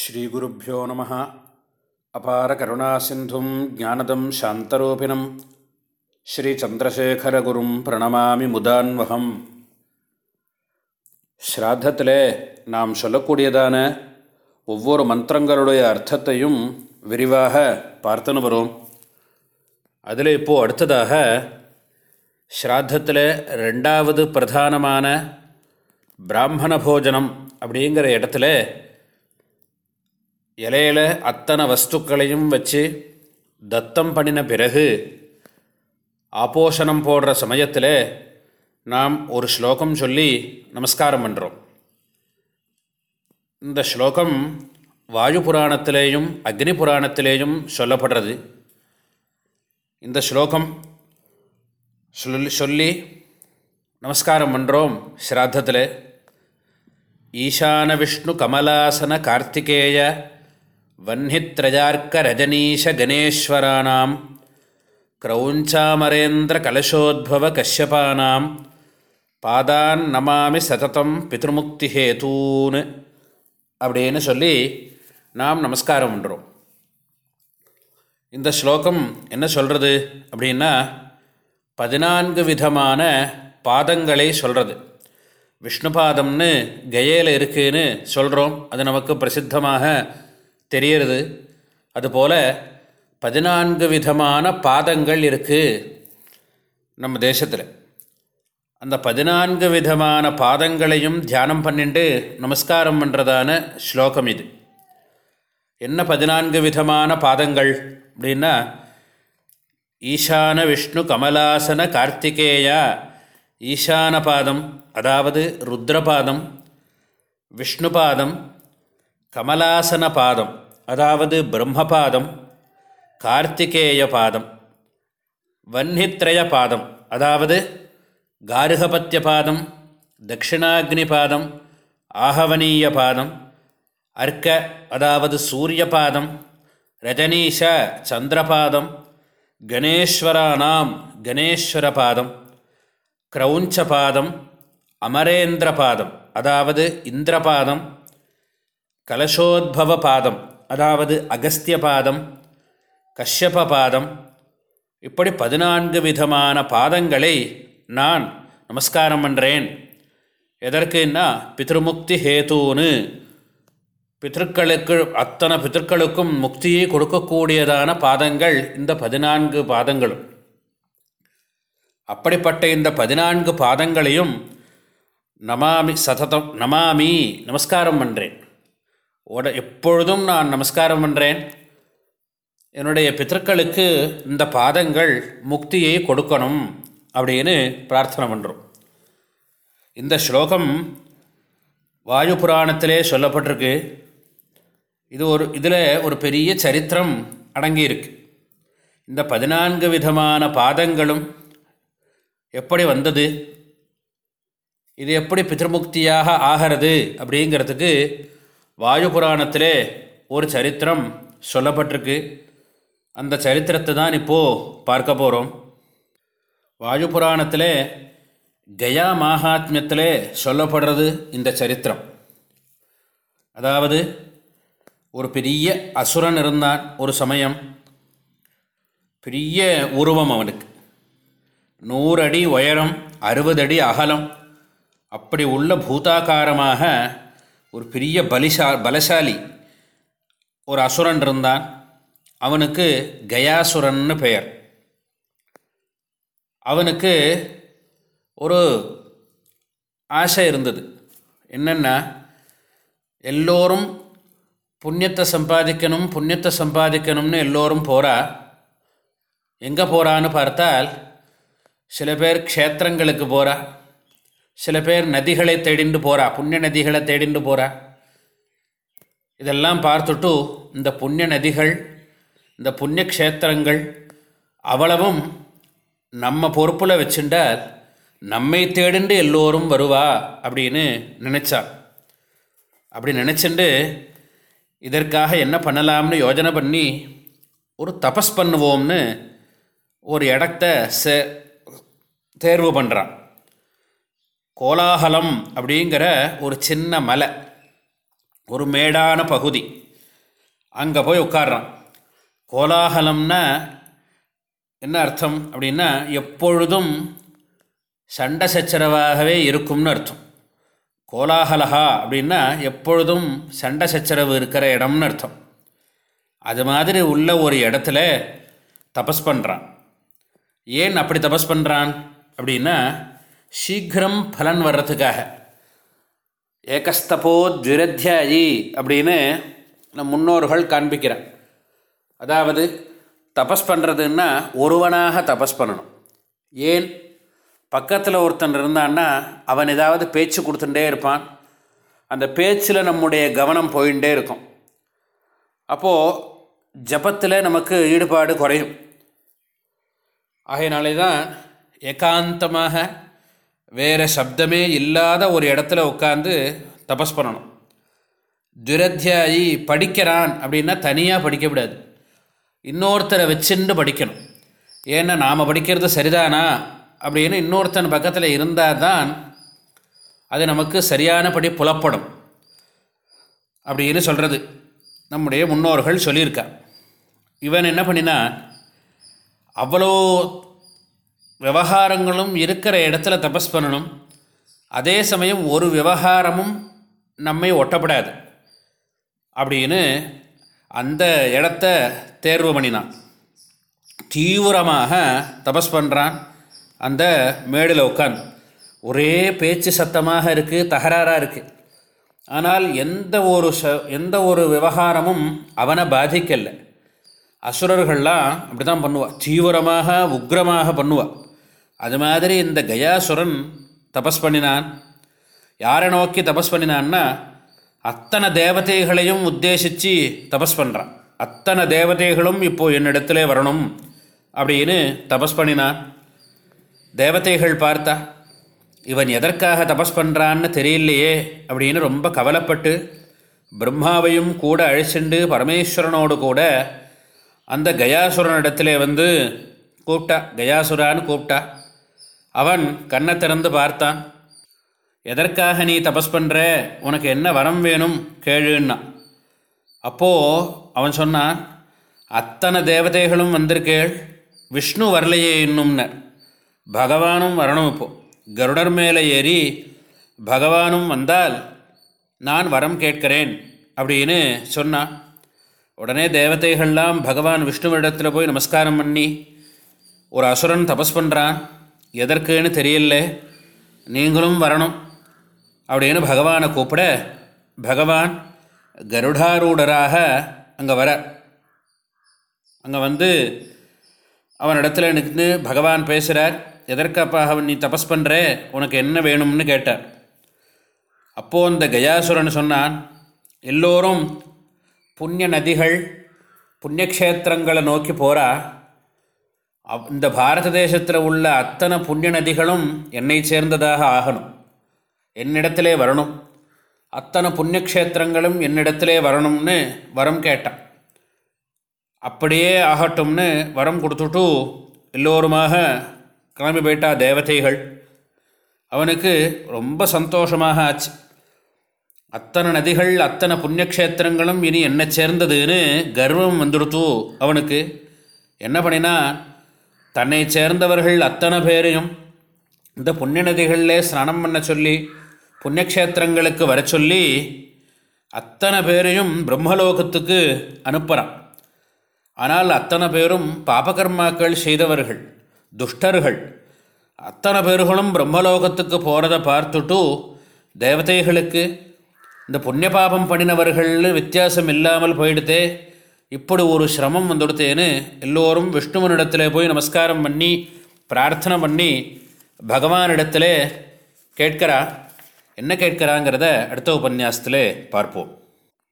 ஸ்ரீகுருப்போ நம. அபார கருணாசிந்தும் ஜானதம் சாந்தரூபிணம். ஸ்ரீச்சந்திரசேகரகுரும் பிரணமாமி முதான்வகம். ஸ்ராத்தத்தில் நாம் சொல்லக்கூடியதான ஒவ்வொரு மந்திரங்களுடைய அர்த்தத்தையும் விரிவாக பார்த்துன்னு வரும். அதில் இப்போது அடுத்ததாக ஸ்ராத்தத்தில் ரெண்டாவது பிரதானமான பிராமண போஜனம் அப்படிங்கிற இடத்துல இலையில் அத்தனை வஸ்துக்களையும் வச்சு தத்தம் பண்ணின பிறகு ஆபோஷணம் போடுற சமயத்தில் நாம் ஒரு ஸ்லோகம் சொல்லி நமஸ்காரம் பண்ணுறோம் இந்த ஸ்லோகம் வாயு புராணத்திலேயும் அக்னி புராணத்திலேயும் சொல்லப்படுறது. இந்த ஸ்லோகம் சொல்லி சொல்லி நமஸ்காரம் பண்ணுறோம் ஸ்ராத்தத்தில். ஈசான விஷ்ணு கமலாசன கார்த்திகேய வன்னித்ரஜார்க்க ரஜனீஷ கணேஸ்வராணாம் கிரௌஞ்சாமரேந்திர கலசோத்பவ கஷ்யபானாம் பாதான் நமாமி சததம் பித்ருமுக்தி ஹேதூன்னு அப்படின்னு சொல்லி நாம் நமஸ்காரம் பண்ணுறோம் இந்த ஸ்லோகம் என்ன சொல்கிறது அப்படின்னா பதினான்கு விதமான பாதங்களை சொல்கிறது விஷ்ணுபாதம்னு கயையில் இருக்குதுன்னு சொல்கிறோம் அது நமக்கு பிரசித்தமாக தெரியறது அதுபோல் பதினான்கு விதமான பாதங்கள் இருக்குது நம்ம தேசத்தில். அந்த பதினான்கு விதமான பாதங்களையும் தியானம் பண்ணிட்டு நமஸ்காரம் பண்ணுறதான ஸ்லோகம் இது. என்ன பதினான்கு விதமான பாதங்கள் அப்படின்னா ஈசான விஷ்ணு கமலாசன கார்த்திகேயா ஈசான பாதம் அதாவது ருத்ரபாதம் விஷ்ணுபாதம் கமலாசன பாதம். அதாவது பிரம்மபாதம் கார்த்திகேய பாதம் வன்னித்ரய பாதம் அதாவது காருகபத்திய பாதம் தட்சிணாக்னி பாதம் ஆகவனீய பாதம் அர்க்க அதாவது சூரிய பாதம் ரஜனீஷ சந்திரபாதம் கணேஸ்வரானாம் கணேஸ்வர பாதம் கிரௌஞ்ச பாதம் அமரேந்திர பாதம் அதாவது இந்திரபாதம் கலசோத்பவ பாதம் அதாவது அகஸ்திய பாதம் கஷ்யப பாதம் இப்படி பதினான்கு விதமான பாதங்களை நான் நமஸ்காரம் பண்ணுறேன் எதற்குன்னா பித்ருமுக்தி ஹேத்துன்னு. பித்தர்களுக்கு அத்தனை பித்தர்களுக்கும் முக்தியை கொடுக்கக்கூடியதான பாதங்கள் இந்த பதினான்கு பாதங்களும். அப்படிப்பட்ட இந்த பதினான்கு பாதங்களையும் நமாமி சததம் நமாமி நமஸ்காரம் பண்ணுறேன் உட எப்பொழுதும் நான் நமஸ்காரம் பண்ணுறேன் என்னுடைய பித்தர்களுக்கு இந்த பாதங்கள் முக்தியை கொடுக்கணும் அப்படின்னு பிரார்த்தனை பண்ணுறோம் இந்த ஸ்லோகம் வாயு புராணத்திலே சொல்லப்பட்டிருக்கு. இது ஒரு இதில் ஒரு பெரிய சரித்திரம் அடங்கியிருக்கு. இந்த பதினான்கு விதமான பாதங்களும் எப்படி வந்தது? இது எப்படி பித்ருமுக்தியாக ஆகிறது அப்படிங்கிறதுக்கு வாயு புராணத்திலே ஒரு சரித்திரம் சொல்லப்பட்டிருக்கு. அந்த சரித்திரத்தை தான் இப்போது பார்க்க போகிறோம் வாயு புராணத்தில் கயா மாகாத்மியத்தில் சொல்லப்படுறது இந்த சரித்திரம். அதாவது ஒரு பெரிய அசுரன் இருந்தான் ஒரு சமயம். பெரிய உருவம் அவனுக்கு. நூறு அடி உயரம் அறுபது அடி அகலம். அப்படி உள்ள பூதாகாரமாக ஒரு பெரிய பலிசா பலசாலி ஒரு அசுரன் இருந்தான். அவனுக்கு கயாசுரன்னு பெயர். அவனுக்கு ஒரு ஆசை இருந்தது. என்னென்னா எல்லோரும் புண்ணியத்தை சம்பாதிக்கணும் புண்ணியத்தை சம்பாதிக்கணும்னு எல்லோரும் போகிறா எங்கே போகிறான்னு பார்த்தால் சில பேர் க்ஷேத்திரங்களுக்கு போகிறா சில பேர் நதிகளை தேடிண்டு போகிறா புண்ணிய நதிகளை தேடிண்டு போகிறா இதெல்லாம் பார்த்துட்டு இந்த புண்ணிய நதிகள் இந்த புண்ணிய க்ஷேத்திரங்கள் அவ்வளவும் நம்ம பொறுப்பில் வச்சுட்டால் நம்மை தேடிண்டு எல்லோரும் வருவா அப்படின்னு நினச்சா. அப்படி நினச்சிண்டு இதற்காக என்ன பண்ணலாம்னு யோஜனை பண்ணி ஒரு தபஸ் பண்ணுவோம்னு ஒரு இடத்த சே தேர்வு பண்ணுறான் கோலாகலம் அப்படிங்கிற ஒரு சின்ன மலை ஒரு மேடான பகுதி. அங்கே போய் உட்காடுறான் கோலாகலம்னா என்ன அர்த்தம் அப்படின்னா எப்பொழுதும் சண்டை சச்சரவாகவே இருக்கும்னு அர்த்தம். கோலாகலஹா அப்படின்னா எப்பொழுதும் சண்டை சச்சரவு இருக்கிற இடம்னு அர்த்தம். அது மாதிரி உள்ள ஒரு இடத்துல தபஸ் பண்ணுறான் ஏன் அப்படி தபஸ் பண்ணுறான் அப்படின்னா சீக்கிரம் பலன் வர்றதுக்காக. ஏகஸ்தபோ துரத்தியாயி அப்படின்னு நம் முன்னோர்கள் காண்பிக்கிறேன் அதாவது தபஸ் பண்ணுறதுன்னா ஒருவனாக தபஸ் பண்ணணும். ஏன்? பக்கத்தில் ஒருத்தன் இருந்தான்னா அவன் ஏதாவது பேச்சு கொடுத்துட்டே இருப்பான். அந்த பேச்சில் நம்முடைய கவனம் போயிட்டே இருக்கும். அப்போது ஜபத்தில் நமக்கு ஈடுபாடு குறையும். ஆகையினாலே தான் ஏகாந்தமாக வேறு சப்தமே இல்லாத ஒரு இடத்துல உட்காந்து தபஸ் பண்ணணும். துரத்தியாயி படிக்கிறான் அப்படின்னா தனியாக படிக்கக்கூடாது இன்னொருத்தரை வச்சுன்னு படிக்கணும். ஏன்னா நாம் படிக்கிறது சரிதானா? அப்படின்னு இன்னொருத்தன் பக்கத்தில் இருந்தால் தான் அது நமக்கு சரியானபடி புலப்படும். அப்படின்னு சொல்கிறது நம்முடைய முன்னோர்கள் சொல்லியிருக்கா. இவன் என்ன பண்ணினா அவ்வளோ விவகாரங்களும் இருக்கிற இடத்துல தபஸ் பண்ணணும். அதே சமயம் ஒரு விவகாரமும் நம்மை ஒட்டப்படாது. அப்படின்னு அந்த இடத்த தேர்வு பண்ணினான். தீவிரமாக தபஸ் பண்ணுறான் அந்த மேடில் உட்காந்து ஒரே பேச்சு சத்தமாக இருக்குது தகராறாக இருக்குது ஆனால் எந்த ஒரு ச எந்த ஒரு விவகாரமும் அவனை பாதிக்கலை. அசுரர்கள்லாம் அப்படி தான் பண்ணுவாள் தீவிரமாக உக்ரமாக பண்ணுவாள் அது மாதிரி இந்த கயாசுரன் தபஸ் பண்ணினான். யாரை நோக்கி தபஸ் பண்ணினான்னா அத்தனை தேவதைகளையும் உத்தேசித்து தபஸ் பண்ணுறான் அத்தனை தேவதைகளும் இப்போது என்னிடத்துல வரணும் அப்படின்னு தபஸ் பண்ணினான். தேவதைகள் பார்த்தா இவன் எதற்காக தபஸ் பண்ணுறான்னு தெரியலையே அப்படின்னு ரொம்ப கவலைப்பட்டு பிரம்மாவையும் கூட அழிச்சுண்டு பரமேஸ்வரனோடு கூட அந்த கயாசுரனிடத்துல வந்து கூப்பிட்டா கயாசுரான்னு கூப்பிட்டா அவன் கண்ணை திறந்து பார்த்தான். எதற்காக நீ தபஸ் பண்ணுற உனக்கு என்ன வரம் வேணும்? கேளுன்னா. அப்போது அவன் சொன்னான் அத்தனை தேவதைகளும் வந்திருக்கேள். விஷ்ணு வரலையே இன்னும்னர். பகவானும் வரணும் இப்போது கருடர் மேலே ஏறி பகவானும் வந்தால் நான் வரம் கேட்கிறேன். அப்படின்னு சொன்னான். உடனே தேவதைகள்லாம் பகவான் விஷ்ணுவிடத்தில் போய் நமஸ்காரம் பண்ணி ஒரு அசுரன் தபஸ் பண்ணுறான் எதற்குன்னு தெரியல. நீங்களும் வரணும். அப்படின்னு பகவானை கூப்பிட பகவான் கருடாரூடராக அங்கே வர. அங்கே வந்து அவனிடத்துல நின்று பகவான் பேசுகிறார் எதற்கப்பாக நீ தபஸ் பண்ணுற உனக்கு என்ன வேணும்னு? கேட்டார். அப்போது அந்த கயாசுரன் சொன்னான் எல்லோரும் புண்ணிய நதிகள் புண்ணியக்ஷேத்திரங்களை நோக்கி போகிறா அவ் இந்த பாரத தேசத்தில் உள்ள அத்தனை புண்ணிய நதிகளும் என்னை சேர்ந்ததாக ஆகணும். என்னிடத்திலே வரணும். அத்தனை புண்ணியக்ஷேத்திரங்களும் என்னிடத்திலே வரணும்னு வரம் கேட்டான். அப்படியே ஆகட்டும்னு வரம் கொடுத்துட்டு எல்லோருமாக கிளம்பி போயிட்டா தேவதைகள். அவனுக்கு ரொம்ப சந்தோஷமாக ஆச்சு. அத்தனை நதிகள் அத்தனை புண்ணியக்ஷேத்திரங்களும் இனி என்ன சேர்ந்ததுன்னு கர்வம் வந்துடுத்து அவனுக்கு. என்ன பண்ணினா தன்னை சேர்ந்தவர்கள் அத்தனை பேரையும் இந்த புண்ணிய நதிகளிலே ஸ்நானம் பண்ண சொல்லி புண்ணியக்ஷேத்திரங்களுக்கு வர சொல்லி அத்தனை பேரையும் பிரம்மலோகத்துக்கு அனுப்புகிறான் ஆனால் அத்தனை பேரும் பாபகர்மாக்கள் செய்தவர்கள் துஷ்டர்கள். அத்தனை பேர்களும் பிரம்மலோகத்துக்கு போகிறத பார்த்துட்டு தேவதைகளுக்கு இந்த புண்ணிய பாபம் பண்ணினவர்கள் வித்தியாசம் இல்லாமல் போயிடுதே. இப்படி ஒரு சிரமம் வந்துடுத்தேன்னு எல்லோரும் விஷ்ணுவனிடத்தில் போய் நமஸ்காரம் பண்ணி பிரார்த்தனை பண்ணி பகவானிடத்தில் கேட்கிறா. என்ன கேட்கிறாங்கிறத அடுத்த உபன்யாசத்தில் பார்ப்போம்.